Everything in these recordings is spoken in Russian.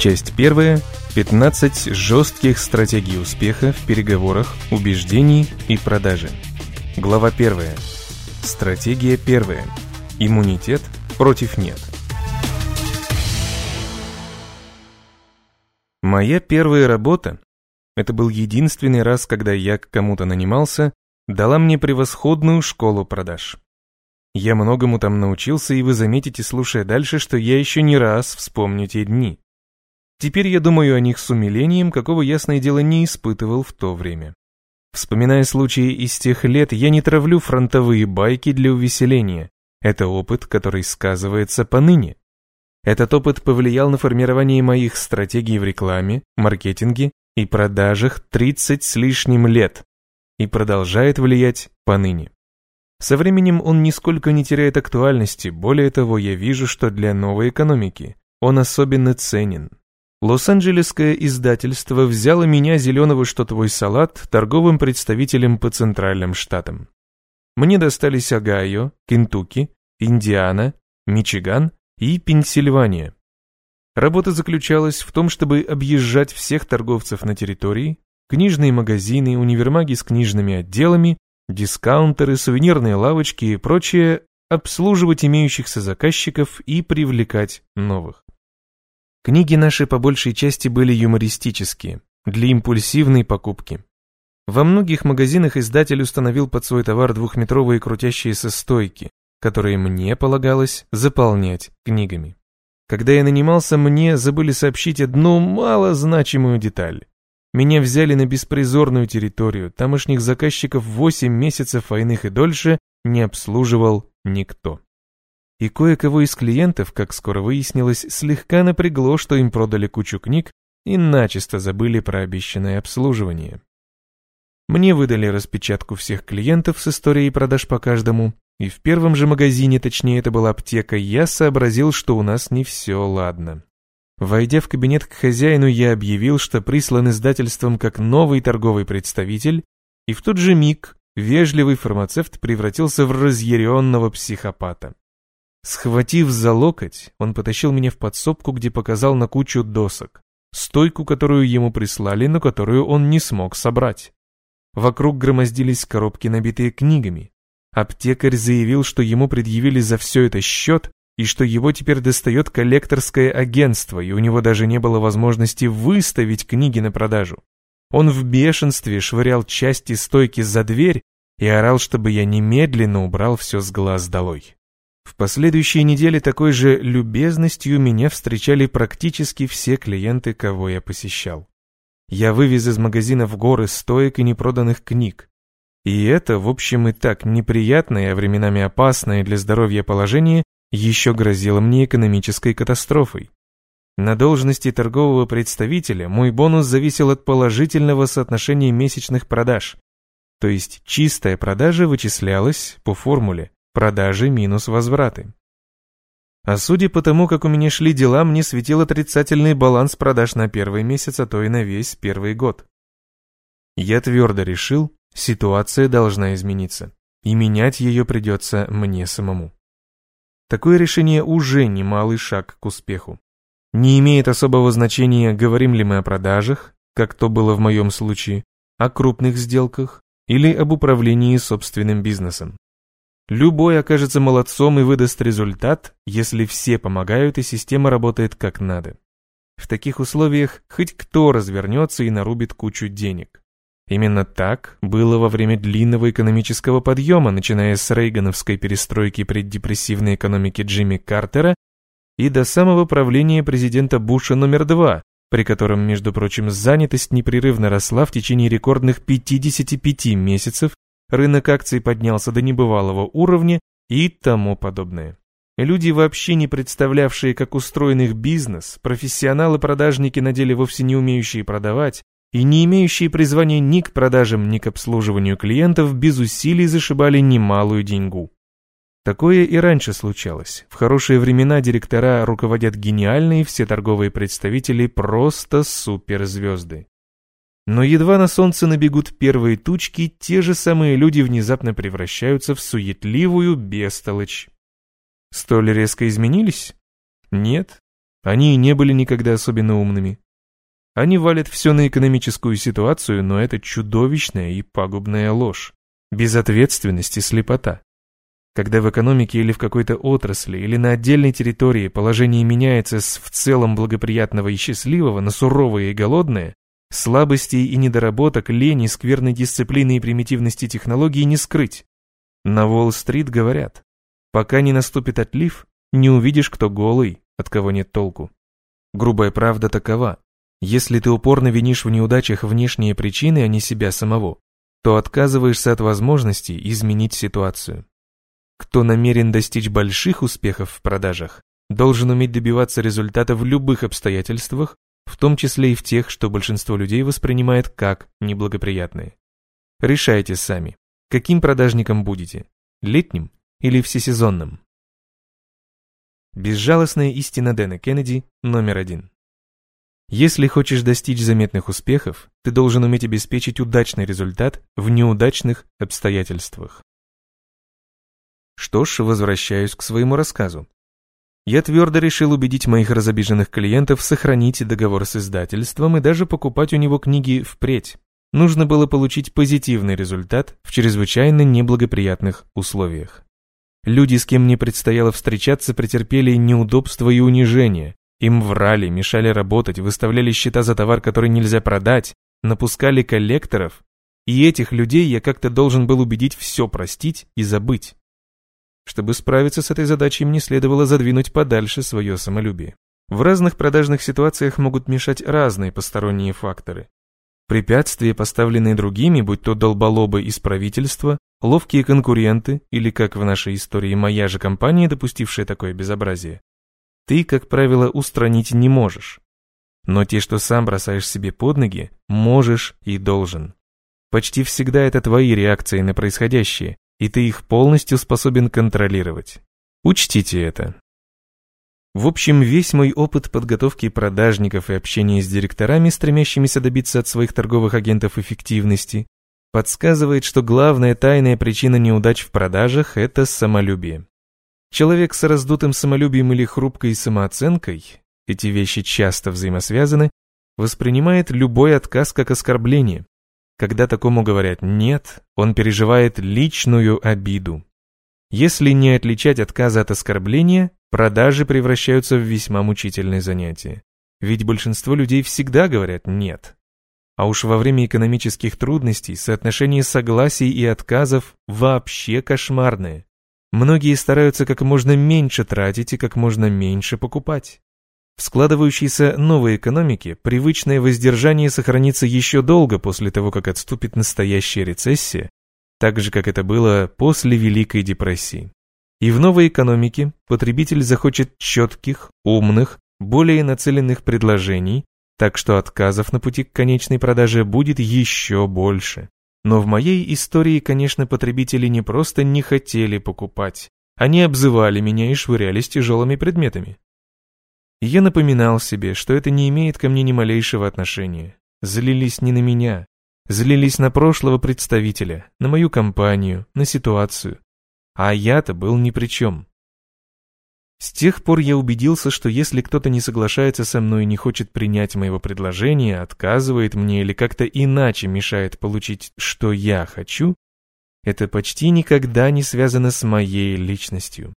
Часть первая. 15 жестких стратегий успеха в переговорах, убеждений и продаже. Глава первая. Стратегия первая. Иммунитет против нет. Моя первая работа, это был единственный раз, когда я к кому-то нанимался, дала мне превосходную школу продаж. Я многому там научился, и вы заметите, слушая дальше, что я еще не раз вспомню те дни. Теперь я думаю о них с умилением, какого, ясное дело, не испытывал в то время. Вспоминая случаи из тех лет, я не травлю фронтовые байки для увеселения. Это опыт, который сказывается поныне. Этот опыт повлиял на формирование моих стратегий в рекламе, маркетинге и продажах 30 с лишним лет и продолжает влиять поныне. Со временем он нисколько не теряет актуальности, более того, я вижу, что для новой экономики он особенно ценен. Лос-Анджелесское издательство взяло меня, зеленого что твой салат, торговым представителем по центральным штатам. Мне достались Огайо, Кентукки, Индиана, Мичиган и Пенсильвания. Работа заключалась в том, чтобы объезжать всех торговцев на территории, книжные магазины, универмаги с книжными отделами, дискаунтеры, сувенирные лавочки и прочее, обслуживать имеющихся заказчиков и привлекать новых. Книги наши по большей части были юмористические, для импульсивной покупки. Во многих магазинах издатель установил под свой товар двухметровые крутящиеся стойки, которые мне полагалось заполнять книгами. Когда я нанимался, мне забыли сообщить одну малозначимую деталь. Меня взяли на беспризорную территорию, тамошних заказчиков 8 месяцев, а иных и дольше не обслуживал никто. И кое-кого из клиентов, как скоро выяснилось, слегка напрягло, что им продали кучу книг и начисто забыли про обещанное обслуживание. Мне выдали распечатку всех клиентов с историей продаж по каждому, и в первом же магазине, точнее это была аптека, я сообразил, что у нас не все ладно. Войдя в кабинет к хозяину, я объявил, что прислан издательством как новый торговый представитель, и в тот же миг вежливый фармацевт превратился в разъяренного психопата. Схватив за локоть, он потащил меня в подсобку, где показал на кучу досок. Стойку, которую ему прислали, но которую он не смог собрать. Вокруг громоздились коробки, набитые книгами. Аптекарь заявил, что ему предъявили за все это счет, и что его теперь достает коллекторское агентство, и у него даже не было возможности выставить книги на продажу. Он в бешенстве швырял части стойки за дверь и орал, чтобы я немедленно убрал все с глаз долой. В последующие недели такой же любезностью меня встречали практически все клиенты, кого я посещал. Я вывез из магазина в горы стоек и непроданных книг. И это, в общем, и так неприятное, а временами опасное для здоровья положение еще грозило мне экономической катастрофой. На должности торгового представителя мой бонус зависел от положительного соотношения месячных продаж, то есть чистая продажа вычислялась по формуле Продажи минус возвраты. А судя по тому, как у меня шли дела, мне светил отрицательный баланс продаж на первый месяц, а то и на весь первый год. Я твердо решил, ситуация должна измениться, и менять ее придется мне самому. Такое решение уже немалый шаг к успеху. Не имеет особого значения, говорим ли мы о продажах, как то было в моем случае, о крупных сделках или об управлении собственным бизнесом. Любой окажется молодцом и выдаст результат, если все помогают и система работает как надо. В таких условиях хоть кто развернется и нарубит кучу денег. Именно так было во время длинного экономического подъема, начиная с рейгановской перестройки преддепрессивной экономики Джимми Картера и до самого правления президента Буша номер два, при котором, между прочим, занятость непрерывно росла в течение рекордных 55 месяцев рынок акций поднялся до небывалого уровня и тому подобное. Люди, вообще не представлявшие, как устроен их бизнес, профессионалы-продажники на деле вовсе не умеющие продавать, и не имеющие призвания ни к продажам, ни к обслуживанию клиентов, без усилий зашибали немалую деньгу. Такое и раньше случалось. В хорошие времена директора руководят гениальные, все торговые представители просто суперзвезды. Но едва на солнце набегут первые тучки, те же самые люди внезапно превращаются в суетливую бестолочь. Столь резко изменились? Нет. Они и не были никогда особенно умными. Они валят все на экономическую ситуацию, но это чудовищная и пагубная ложь. Безответственность и слепота. Когда в экономике или в какой-то отрасли, или на отдельной территории положение меняется с в целом благоприятного и счастливого на суровое и голодное, слабостей и недоработок, лени, скверной дисциплины и примитивности технологий не скрыть. На Уолл-стрит говорят, пока не наступит отлив, не увидишь, кто голый, от кого нет толку. Грубая правда такова. Если ты упорно винишь в неудачах внешние причины, а не себя самого, то отказываешься от возможности изменить ситуацию. Кто намерен достичь больших успехов в продажах, должен уметь добиваться результата в любых обстоятельствах, в том числе и в тех, что большинство людей воспринимает как неблагоприятные. Решайте сами, каким продажником будете, летним или всесезонным. Безжалостная истина Дэна Кеннеди номер один. Если хочешь достичь заметных успехов, ты должен уметь обеспечить удачный результат в неудачных обстоятельствах. Что ж, возвращаюсь к своему рассказу. Я твердо решил убедить моих разобиженных клиентов сохранить договор с издательством и даже покупать у него книги впредь. Нужно было получить позитивный результат в чрезвычайно неблагоприятных условиях. Люди, с кем мне предстояло встречаться, претерпели неудобства и унижения. Им врали, мешали работать, выставляли счета за товар, который нельзя продать, напускали коллекторов. И этих людей я как-то должен был убедить все простить и забыть. Чтобы справиться с этой задачей, мне следовало задвинуть подальше свое самолюбие. В разных продажных ситуациях могут мешать разные посторонние факторы. Препятствия, поставленные другими, будь то долболобы из правительства, ловкие конкуренты или, как в нашей истории, моя же компания, допустившая такое безобразие, ты, как правило, устранить не можешь. Но те, что сам бросаешь себе под ноги, можешь и должен. Почти всегда это твои реакции на происходящее, и ты их полностью способен контролировать. Учтите это. В общем, весь мой опыт подготовки продажников и общения с директорами, стремящимися добиться от своих торговых агентов эффективности, подсказывает, что главная тайная причина неудач в продажах – это самолюбие. Человек с раздутым самолюбием или хрупкой самооценкой, эти вещи часто взаимосвязаны, воспринимает любой отказ как оскорбление. Когда такому говорят «нет», он переживает личную обиду. Если не отличать отказа от оскорбления, продажи превращаются в весьма мучительное занятие. Ведь большинство людей всегда говорят «нет». А уж во время экономических трудностей соотношение согласий и отказов вообще кошмарное. Многие стараются как можно меньше тратить и как можно меньше покупать. В складывающейся новой экономике привычное воздержание сохранится еще долго после того, как отступит настоящая рецессия, так же, как это было после Великой депрессии. И в новой экономике потребитель захочет четких, умных, более нацеленных предложений, так что отказов на пути к конечной продаже будет еще больше. Но в моей истории, конечно, потребители не просто не хотели покупать, они обзывали меня и швырялись тяжелыми предметами я напоминал себе, что это не имеет ко мне ни малейшего отношения. Злились не на меня, злились на прошлого представителя, на мою компанию, на ситуацию. А я-то был ни при чем. С тех пор я убедился, что если кто-то не соглашается со мной и не хочет принять моего предложения, отказывает мне или как-то иначе мешает получить, что я хочу, это почти никогда не связано с моей личностью.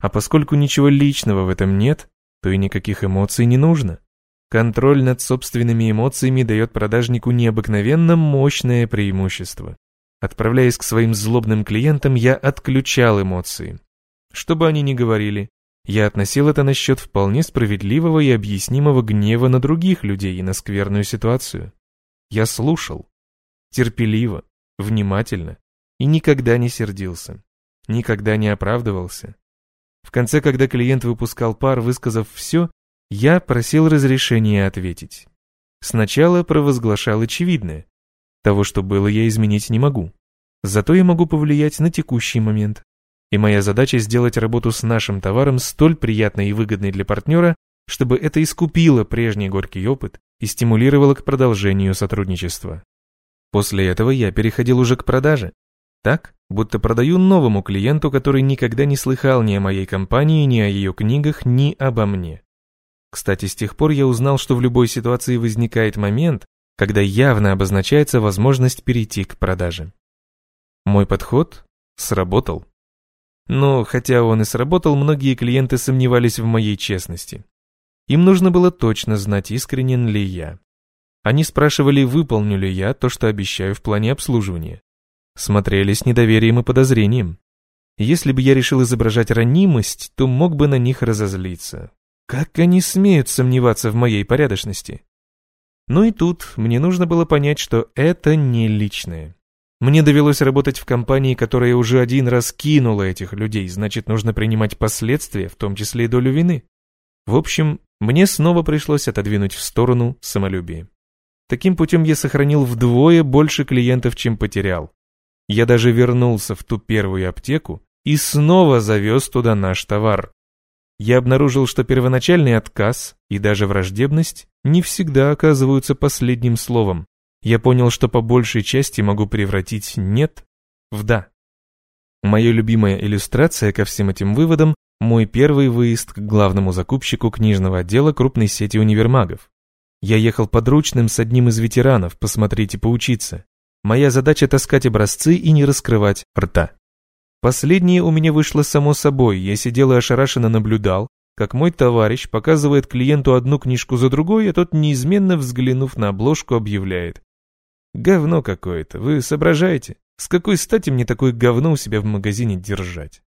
А поскольку ничего личного в этом нет, то и никаких эмоций не нужно. Контроль над собственными эмоциями дает продажнику необыкновенно мощное преимущество. Отправляясь к своим злобным клиентам, я отключал эмоции. Что бы они ни говорили, я относил это на счет вполне справедливого и объяснимого гнева на других людей и на скверную ситуацию. Я слушал. Терпеливо, внимательно и никогда не сердился, никогда не оправдывался, в конце, когда клиент выпускал пар, высказав все, я просил разрешения ответить. Сначала провозглашал очевидное. Того, что было, я изменить не могу. Зато я могу повлиять на текущий момент. И моя задача сделать работу с нашим товаром столь приятной и выгодной для партнера, чтобы это искупило прежний горький опыт и стимулировало к продолжению сотрудничества. После этого я переходил уже к продаже. Так, будто продаю новому клиенту, который никогда не слыхал ни о моей компании, ни о ее книгах, ни обо мне. Кстати, с тех пор я узнал, что в любой ситуации возникает момент, когда явно обозначается возможность перейти к продаже. Мой подход сработал. Но хотя он и сработал, многие клиенты сомневались в моей честности. Им нужно было точно знать, искренен ли я. Они спрашивали, выполню ли я то, что обещаю в плане обслуживания. Смотрели с недоверием и подозрением. Если бы я решил изображать ранимость, то мог бы на них разозлиться. Как они смеют сомневаться в моей порядочности? Ну и тут мне нужно было понять, что это не личное. Мне довелось работать в компании, которая уже один раз кинула этих людей, значит, нужно принимать последствия, в том числе и долю вины. В общем, мне снова пришлось отодвинуть в сторону самолюбие. Таким путем я сохранил вдвое больше клиентов, чем потерял. Я даже вернулся в ту первую аптеку и снова завез туда наш товар. Я обнаружил, что первоначальный отказ и даже враждебность не всегда оказываются последним словом я понял, что по большей части могу превратить «нет» в «да». Моя любимая иллюстрация ко всем этим выводам – мой первый выезд к главному закупщику книжного отдела крупной сети универмагов. Я ехал подручным с одним из ветеранов посмотреть и поучиться. Моя задача – таскать образцы и не раскрывать рта. Последнее у меня вышло само собой, я сидел и ошарашенно наблюдал, как мой товарищ показывает клиенту одну книжку за другой, а тот, неизменно взглянув на обложку, объявляет. Говно какое-то, вы соображаете? С какой стати мне такое говно у себя в магазине держать?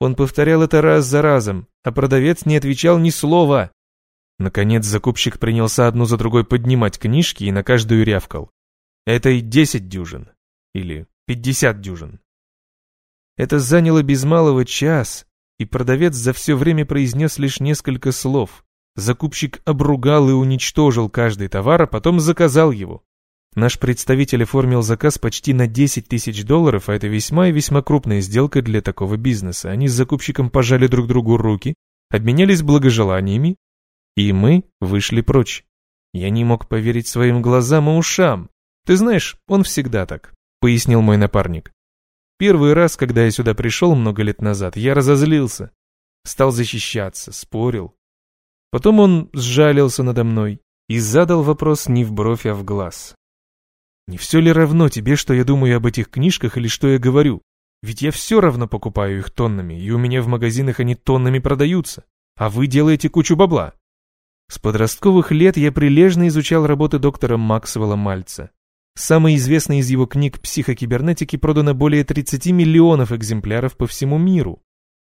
Он повторял это раз за разом, а продавец не отвечал ни слова. Наконец закупщик принялся одну за другой поднимать книжки и на каждую рявкал. Это и десять дюжин. Или пятьдесят дюжин. Это заняло без малого час, и продавец за все время произнес лишь несколько слов. Закупщик обругал и уничтожил каждый товар, а потом заказал его. Наш представитель оформил заказ почти на 10 тысяч долларов, а это весьма и весьма крупная сделка для такого бизнеса. Они с закупщиком пожали друг другу руки, обменялись благожеланиями, и мы вышли прочь. Я не мог поверить своим глазам и ушам. Ты знаешь, он всегда так, пояснил мой напарник. Первый раз, когда я сюда пришел много лет назад, я разозлился. Стал защищаться, спорил. Потом он сжалился надо мной и задал вопрос не в бровь, а в глаз. Не все ли равно тебе, что я думаю об этих книжках или что я говорю? Ведь я все равно покупаю их тоннами, и у меня в магазинах они тоннами продаются. А вы делаете кучу бабла. С подростковых лет я прилежно изучал работы доктора Максвелла Мальца. Самой известной из его книг «Психокибернетики» продано более 30 миллионов экземпляров по всему миру.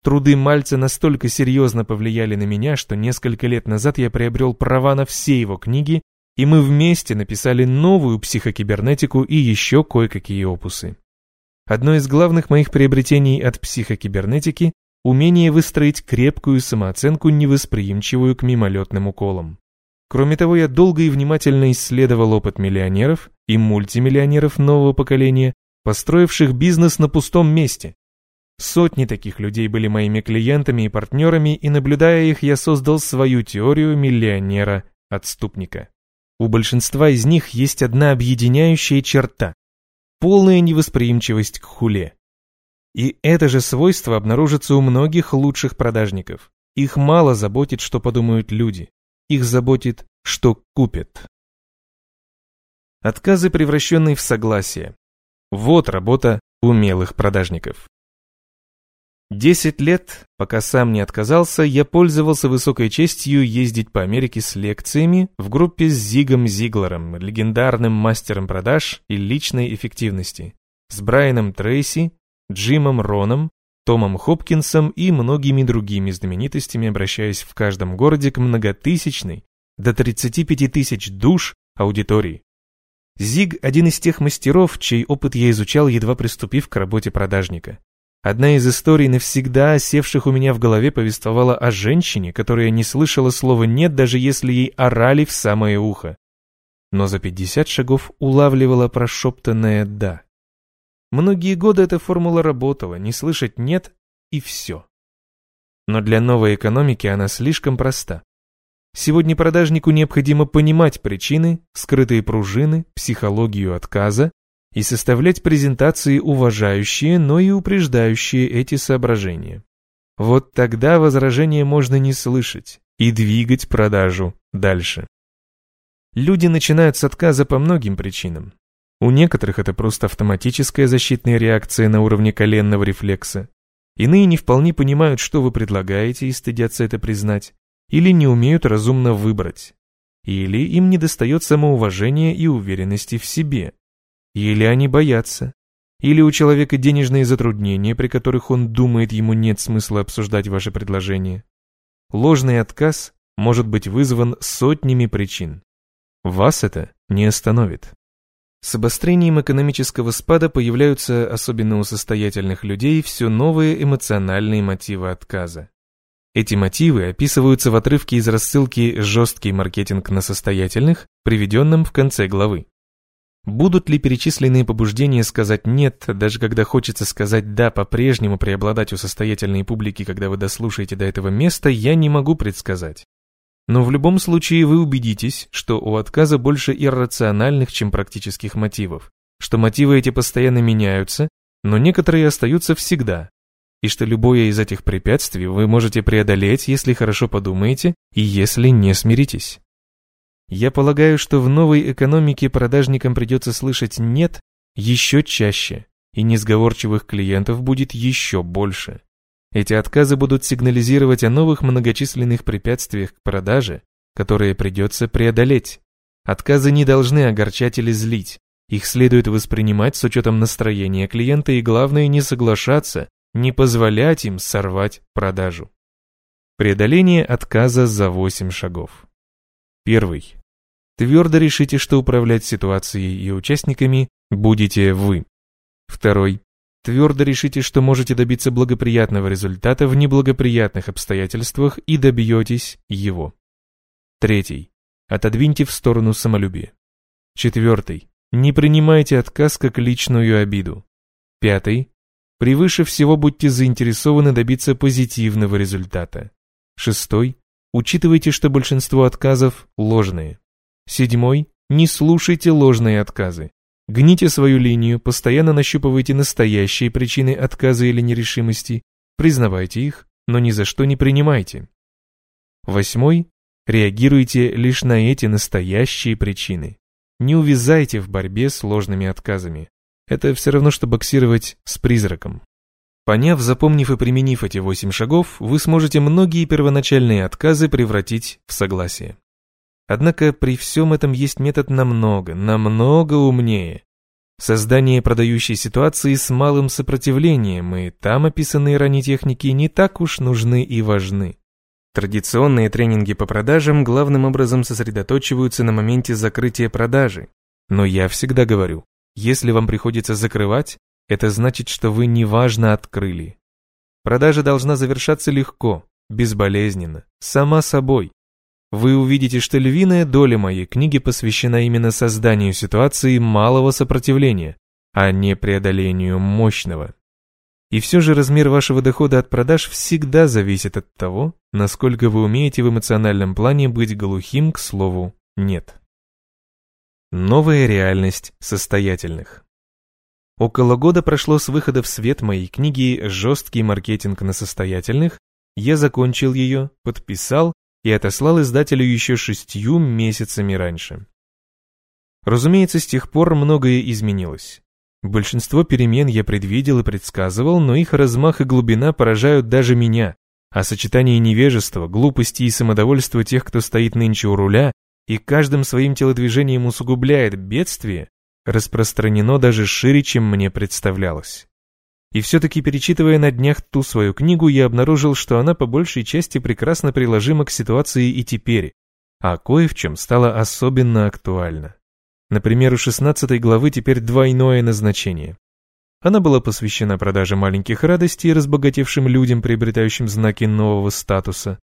Труды Мальца настолько серьезно повлияли на меня, что несколько лет назад я приобрел права на все его книги и мы вместе написали новую психокибернетику и еще кое-какие опусы. Одно из главных моих приобретений от психокибернетики – умение выстроить крепкую самооценку, невосприимчивую к мимолетным уколам. Кроме того, я долго и внимательно исследовал опыт миллионеров и мультимиллионеров нового поколения, построивших бизнес на пустом месте. Сотни таких людей были моими клиентами и партнерами, и наблюдая их, я создал свою теорию миллионера-отступника. У большинства из них есть одна объединяющая черта – полная невосприимчивость к хуле. И это же свойство обнаружится у многих лучших продажников. Их мало заботит, что подумают люди. Их заботит, что купят. Отказы, превращенные в согласие. Вот работа умелых продажников. Десять лет, пока сам не отказался, я пользовался высокой честью ездить по Америке с лекциями в группе с Зигом Зиглером, легендарным мастером продаж и личной эффективности, с Брайаном Трейси, Джимом Роном, Томом Хопкинсом и многими другими знаменитостями, обращаясь в каждом городе к многотысячной, до 35 тысяч душ аудитории. Зиг – один из тех мастеров, чей опыт я изучал, едва приступив к работе продажника. Одна из историй, навсегда осевших у меня в голове, повествовала о женщине, которая не слышала слова «нет», даже если ей орали в самое ухо. Но за 50 шагов улавливала прошептанное «да». Многие годы эта формула работала, не слышать «нет» и все. Но для новой экономики она слишком проста. Сегодня продажнику необходимо понимать причины, скрытые пружины, психологию отказа, и составлять презентации, уважающие, но и упреждающие эти соображения. Вот тогда возражения можно не слышать, и двигать продажу дальше. Люди начинают с отказа по многим причинам. У некоторых это просто автоматическая защитная реакция на уровне коленного рефлекса. Иные не вполне понимают, что вы предлагаете и стыдятся это признать, или не умеют разумно выбрать. Или им недостает самоуважения и уверенности в себе. Или они боятся. Или у человека денежные затруднения, при которых он думает, ему нет смысла обсуждать ваше предложение. Ложный отказ может быть вызван сотнями причин. Вас это не остановит. С обострением экономического спада появляются, особенно у состоятельных людей, все новые эмоциональные мотивы отказа. Эти мотивы описываются в отрывке из рассылки «Жесткий маркетинг на состоятельных», приведенном в конце главы. Будут ли перечисленные побуждения сказать «нет», даже когда хочется сказать «да» по-прежнему преобладать у состоятельной публики, когда вы дослушаете до этого места, я не могу предсказать. Но в любом случае вы убедитесь, что у отказа больше иррациональных, чем практических мотивов, что мотивы эти постоянно меняются, но некоторые остаются всегда, и что любое из этих препятствий вы можете преодолеть, если хорошо подумаете и если не смиритесь. Я полагаю, что в новой экономике продажникам придется слышать «нет» еще чаще, и несговорчивых клиентов будет еще больше. Эти отказы будут сигнализировать о новых многочисленных препятствиях к продаже, которые придется преодолеть. Отказы не должны огорчать или злить. Их следует воспринимать с учетом настроения клиента и, главное, не соглашаться не позволять им сорвать продажу. Преодоление отказа за 8 шагов. Первый. Твердо решите, что управлять ситуацией и участниками будете вы. Второй. Твердо решите, что можете добиться благоприятного результата в неблагоприятных обстоятельствах и добьетесь его. Третий. Отодвиньте в сторону самолюбие. Четвертый. Не принимайте отказ как личную обиду. Пятый. Превыше всего будьте заинтересованы добиться позитивного результата. Шестой. Учитывайте, что большинство отказов ложные. Седьмой. Не слушайте ложные отказы. Гните свою линию, постоянно нащупывайте настоящие причины отказа или нерешимости, признавайте их, но ни за что не принимайте. Восьмой. Реагируйте лишь на эти настоящие причины. Не увязайте в борьбе с ложными отказами. Это все равно, что боксировать с призраком. Поняв, запомнив и применив эти восемь шагов, вы сможете многие первоначальные отказы превратить в согласие. Однако при всем этом есть метод намного, намного умнее. Создание продающей ситуации с малым сопротивлением, и там описанные ранее техники не так уж нужны и важны. Традиционные тренинги по продажам главным образом сосредоточиваются на моменте закрытия продажи. Но я всегда говорю, если вам приходится закрывать, это значит, что вы неважно открыли. Продажа должна завершаться легко, безболезненно, сама собой. Вы увидите, что львиная доля моей книги посвящена именно созданию ситуации малого сопротивления, а не преодолению мощного. И все же размер вашего дохода от продаж всегда зависит от того, насколько вы умеете в эмоциональном плане быть глухим к слову «нет». Новая реальность состоятельных. Около года прошло с выхода в свет моей книги «Жесткий маркетинг на состоятельных». Я закончил ее, подписал и отослал издателю еще шестью месяцами раньше. Разумеется, с тех пор многое изменилось. Большинство перемен я предвидел и предсказывал, но их размах и глубина поражают даже меня, а сочетание невежества, глупости и самодовольства тех, кто стоит нынче у руля, и каждым своим телодвижением усугубляет бедствие, распространено даже шире, чем мне представлялось. И все-таки, перечитывая на днях ту свою книгу, я обнаружил, что она по большей части прекрасно приложима к ситуации и теперь, а кое в чем стала особенно актуальна. Например, у 16 главы теперь двойное назначение. Она была посвящена продаже маленьких радостей разбогатевшим людям, приобретающим знаки нового статуса,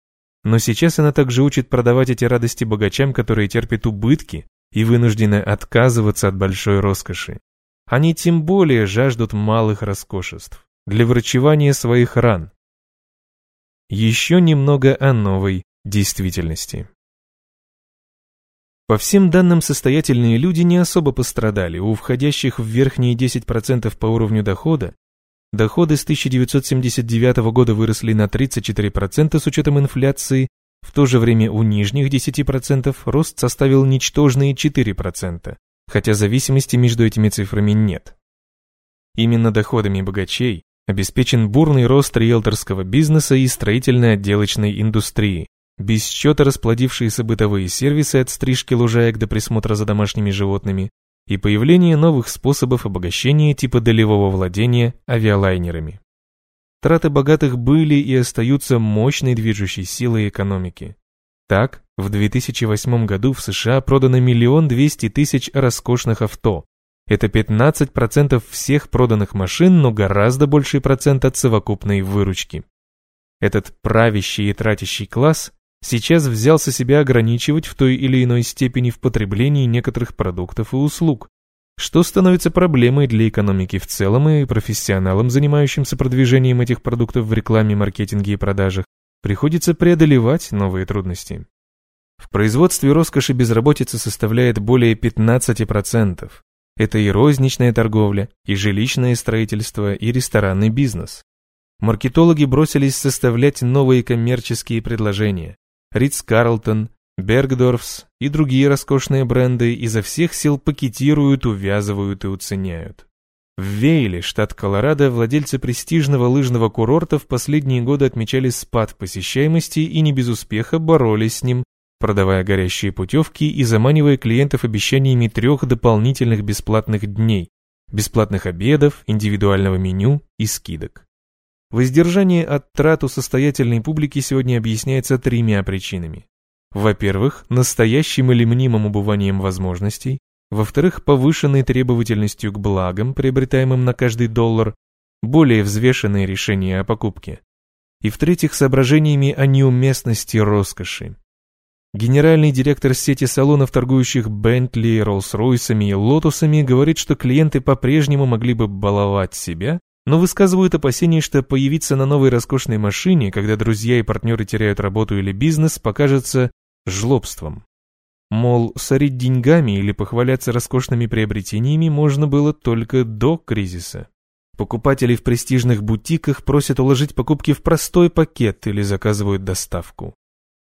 но сейчас она также учит продавать эти радости богачам, которые терпят убытки и вынуждены отказываться от большой роскоши. Они тем более жаждут малых роскошеств для врачевания своих ран. Еще немного о новой действительности. По всем данным, состоятельные люди не особо пострадали. У входящих в верхние 10% по уровню дохода Доходы с 1979 года выросли на 34% с учетом инфляции, В то же время у нижних 10% рост составил ничтожные 4%, хотя зависимости между этими цифрами нет. Именно доходами богачей обеспечен бурный рост риэлторского бизнеса и строительной отделочной индустрии, без счета расплодившиеся бытовые сервисы от стрижки лужаек до присмотра за домашними животными и появление новых способов обогащения типа долевого владения авиалайнерами. Траты богатых были и остаются мощной движущей силой экономики. Так, в 2008 году в США продано миллион двести тысяч роскошных авто. Это 15% всех проданных машин, но гораздо больший процент от совокупной выручки. Этот правящий и тратящий класс сейчас взялся себя ограничивать в той или иной степени в потреблении некоторых продуктов и услуг, что становится проблемой для экономики в целом и профессионалам, занимающимся продвижением этих продуктов в рекламе, маркетинге и продажах, приходится преодолевать новые трудности. В производстве роскоши безработица составляет более 15%. Это и розничная торговля, и жилищное строительство, и ресторанный бизнес. Маркетологи бросились составлять новые коммерческие предложения. Ритц Карлтон, Бергдорфс и другие роскошные бренды изо всех сил пакетируют, увязывают и уценяют. В Вейле, штат Колорадо, владельцы престижного лыжного курорта в последние годы отмечали спад посещаемости и не без успеха боролись с ним, продавая горящие путевки и заманивая клиентов обещаниями трех дополнительных бесплатных дней, бесплатных обедов, индивидуального меню и скидок. Воздержание от трат у состоятельной публики сегодня объясняется тремя причинами. Во-первых, настоящим или мнимым убыванием возможностей, во-вторых, повышенной требовательностью к благам, приобретаемым на каждый доллар, более взвешенные решения о покупке. И в-третьих, соображениями о неуместности роскоши. Генеральный директор сети салонов, торгующих Бентли, Роллс-Ройсами и Лотусами, говорит, что клиенты по-прежнему могли бы баловать себя, но высказывают опасения, что появиться на новой роскошной машине, когда друзья и партнеры теряют работу или бизнес, покажется жлобством. Мол, сорить деньгами или похваляться роскошными приобретениями можно было только до кризиса. Покупатели в престижных бутиках просят уложить покупки в простой пакет или заказывают доставку.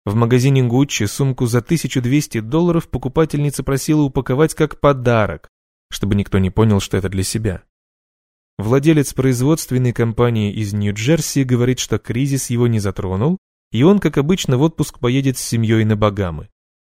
В магазине Гуччи сумку за 1200 долларов покупательница просила упаковать как подарок, чтобы никто не понял, что это для себя. Владелец производственной компании из Нью-Джерси говорит, что кризис его не затронул, и он, как обычно, в отпуск поедет с семьей на Багамы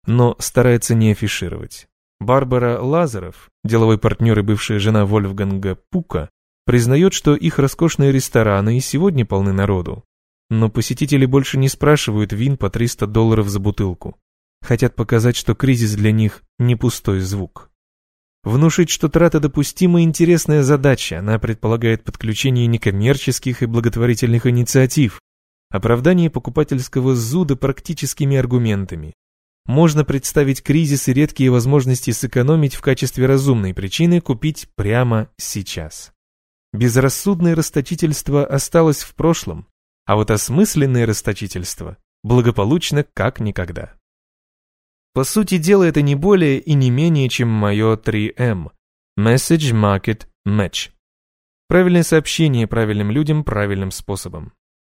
но старается не афишировать. Барбара Лазаров, деловой партнер и бывшая жена Вольфганга Пука, признает, что их роскошные рестораны и сегодня полны народу. Но посетители больше не спрашивают вин по 300 долларов за бутылку. Хотят показать, что кризис для них не пустой звук. Внушить, что трата допустима, интересная задача. Она предполагает подключение некоммерческих и благотворительных инициатив, оправдание покупательского зуда практическими аргументами, можно представить кризис и редкие возможности сэкономить в качестве разумной причины купить прямо сейчас. Безрассудное расточительство осталось в прошлом, а вот осмысленное расточительство благополучно как никогда. По сути дела, это не более и не менее, чем мое 3M – Message Market Match. Правильное сообщение правильным людям правильным способом.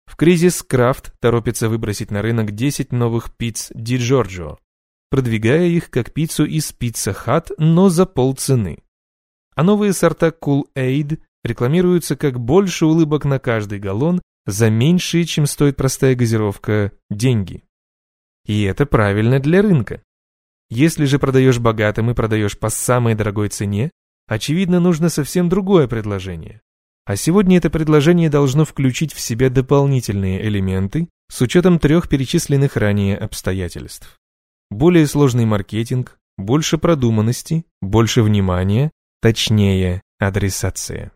В кризис Крафт торопится выбросить на рынок 10 новых пиц Ди Джорджио, продвигая их как пиццу из Pizza Hut, но за полцены. А новые сорта Cool Aid рекламируются как больше улыбок на каждый галлон за меньшие, чем стоит простая газировка, деньги. И это правильно для рынка. Если же продаешь богатым и продаешь по самой дорогой цене, очевидно, нужно совсем другое предложение. А сегодня это предложение должно включить в себя дополнительные элементы с учетом трех перечисленных ранее обстоятельств. Более сложный маркетинг, больше продуманности, больше внимания, точнее адресация.